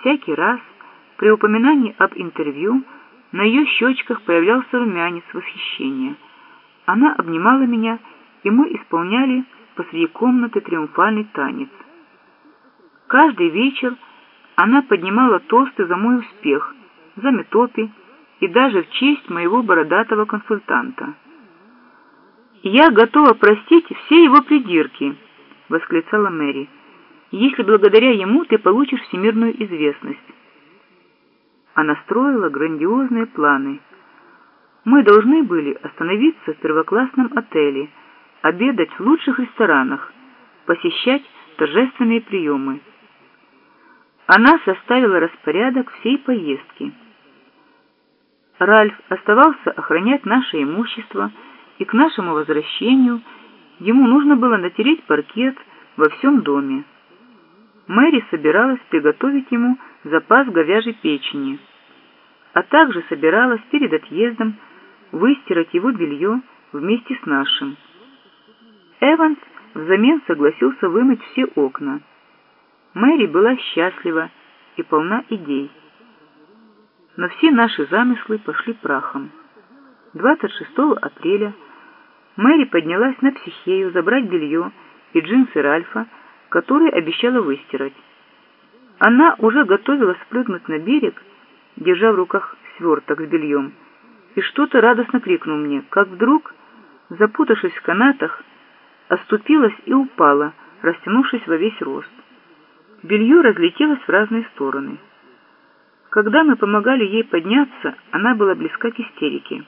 Всякий раз при упоминании об интервью на ее щечках появлялся румянец восхищения. Она обнимала меня, и мы исполняли посреди комнаты триумфальный танец. Каждый вечер она поднимала тосты за мой успех, за Метопи и даже в честь моего бородатого консультанта. «Я готова простить все его придирки», — восклицала Мэри, «если благодаря ему ты получишь всемирную известность». Она строила грандиозные планы. Мы должны были остановиться в первоклассном отеле, обедать в лучших ресторанах, посещать торжественные приемы. Она составила распорядок всей поездки. Ральф оставался охранять наше имущество, и к нашему возвращению ему нужно было натереть паркет во всем доме. Мэри собиралась приготовить ему запас говяжьей печени, а также собиралась перед отъездом выстирать его белье вместе с нашим. Эванс взамен согласился вымыть все окна. Мэри была счастлива и полна идей. Но все наши замыслы пошли прахом. 26 апреля Мэри поднялась на психею забрать белье и джинсы Ральфа, которые обещала выстирать. Она уже готовилась спрыгнуть на берег, держа в руках сверток с бельем, и что-то радостно крикнул мне, как вдруг, запутавшись в канатах, оступилась и упала, растянувшись во весь рост. Белье разлетелось в разные стороны. Когда мы помогали ей подняться, она была близка к истерике.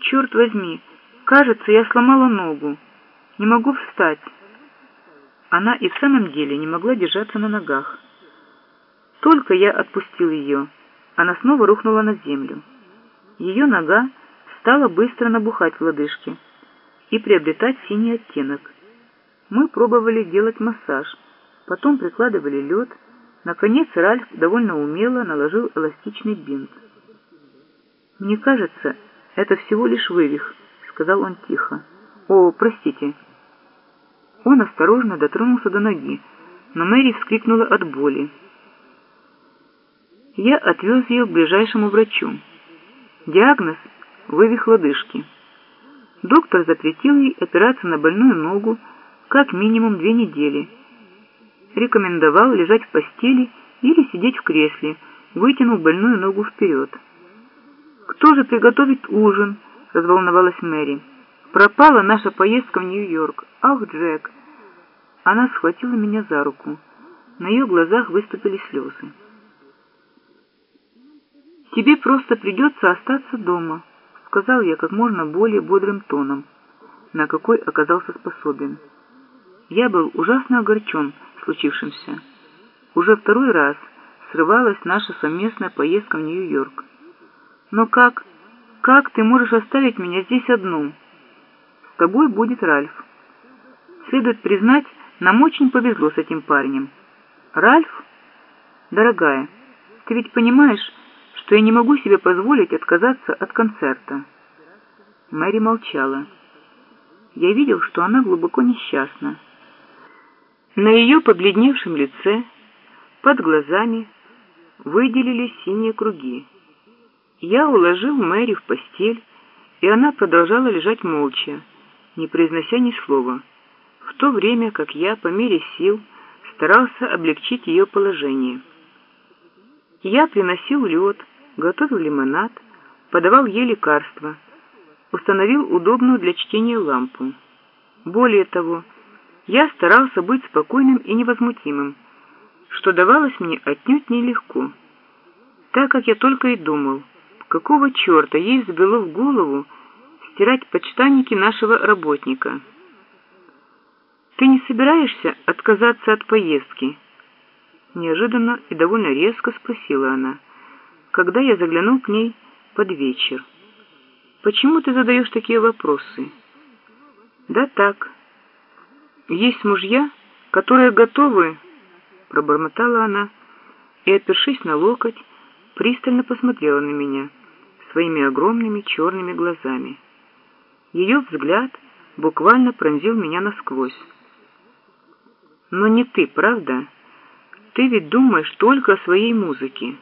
«Черт возьми! Кажется, я сломала ногу. Не могу встать». Она и в самом деле не могла держаться на ногах. Только я отпустил ее, она снова рухнула на землю. Ее нога стала быстро набухать в лодыжке и приобретать синий оттенок. Мы пробовали делать массаж – Потом прикладывали лед. Наконец Ральф довольно умело наложил эластичный бинт. «Мне кажется, это всего лишь вывих», — сказал он тихо. «О, простите». Он осторожно дотронулся до ноги, но Мэри вскрикнула от боли. Я отвез ее к ближайшему врачу. Диагноз — вывих лодыжки. Доктор запретил ей опираться на больную ногу как минимум две недели — рекомендовал лежать в постели или сидеть в кресле, вытянув больную ногу вперед. «Кто же приготовит ужин?» — разволновалась Мэри. «Пропала наша поездка в Нью-Йорк. Ах, Джек!» Она схватила меня за руку. На ее глазах выступили слезы. «Тебе просто придется остаться дома», — сказал я как можно более бодрым тоном, на какой оказался способен. Я был ужасно огорчен, случившемся. Уже второй раз срывалась наша совместная поездка в Нью-Йорк. Но как, как ты можешь оставить меня здесь одну? С тобой будет Ральф. Следует признать, нам очень повезло с этим парнем. Ральф? Дорогая, ты ведь понимаешь, что я не могу себе позволить отказаться от концерта. Мэри молчала. Я видел, что она глубоко несчастна. На ее побледневшем лице, под глазами, выделились синие круги. Я уложил Мэри в постель, и она продолжала лежать молча, не произнося ни слова, в то время как я, по мере сил, старался облегчить ее положение. Я приносил лед, готовил лимонад, подавал ей лекарства, установил удобную для чтения лампу. Более того, я старался быть спокойным и невозмутимым, что давалось мне отнюдь нелегко, так как я только и думал, какого черта ей взбило в голову стирать почтанники нашего работника. «Ты не собираешься отказаться от поездки?» Неожиданно и довольно резко спросила она, когда я заглянул к ней под вечер. «Почему ты задаешь такие вопросы?» «Да так, есть мужья, которые готовы, пробормотала она и, опершись на локоть, пристально посмотрела на меня своими огромными черными глазами. Ее взгляд буквально пронзил меня насквозь. «Но не ты, правда? Ты ведь думаешь только о своей музыке.